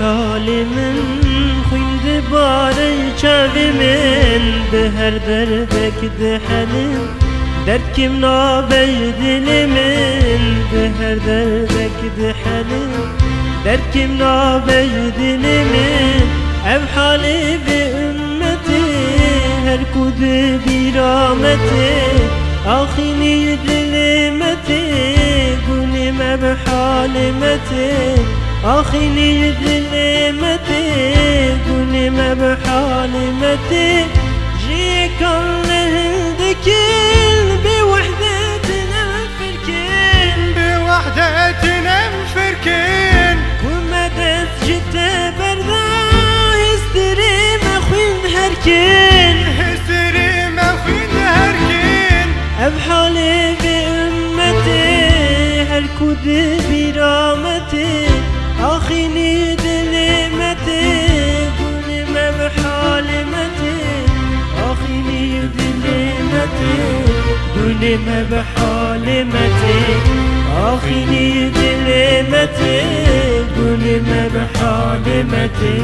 حال من خوند باره چاوی من به هر دردک دهنم درد کم نابی دل من به هر دردک دهنم درد کم نابی دل من ev hali ve ümmeti her kudu bir rahmeti ahini dilimeti gunim ev halimeti أخي نهدل متي قولي ما بحالي متي جيك الله بوحدتنا مفركين بوحدتنا مفركين وما دس جت بردا هستري ما خوي نهركين هستري ما خوي نهركين بحالي بأمتي أخيني دلمتي قولي ما بحالمتي أخيني دلمتي بحالمتي أخيني ما بحالمتي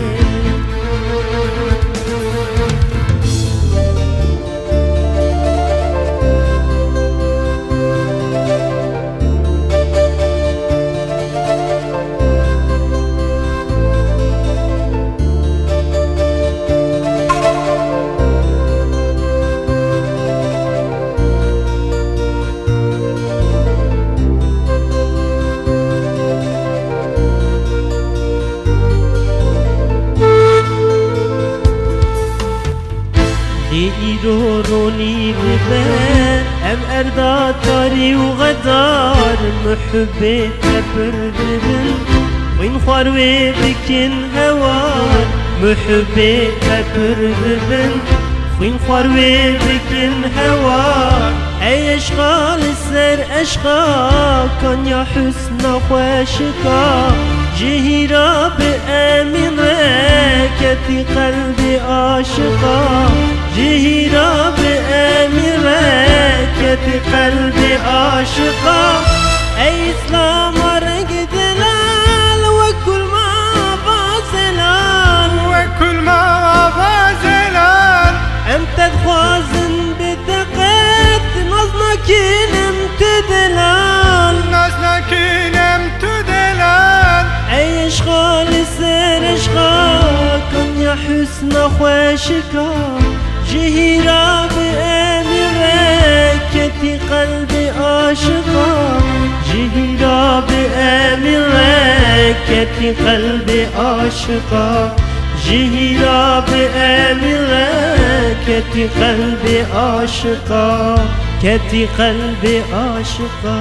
رو روني ببان أم اردا تاري وغدار محبي تبر ببن وين خاروي بكن هوار محبي تبر وين خاروي بكن هوار اي اشغال السر اشغال كان يا حسن خوشكا جهيرا بأمين ركتي قلبي عاشقا جهيرا بأمين ركتي قلبي عاشقا أي إسلام ورق دلال وكل ما بازلال وكل ما بازلال أمتد خوازن بدقت نظنك نمت دلال حسن خوشكا جهيرا بأمركتي قلبي عاشقا. جهيرا بأمركتي قلبي عاشقا. جهيرا بأمركتي قلبي عاشقا. كتي قلبي عاشقا.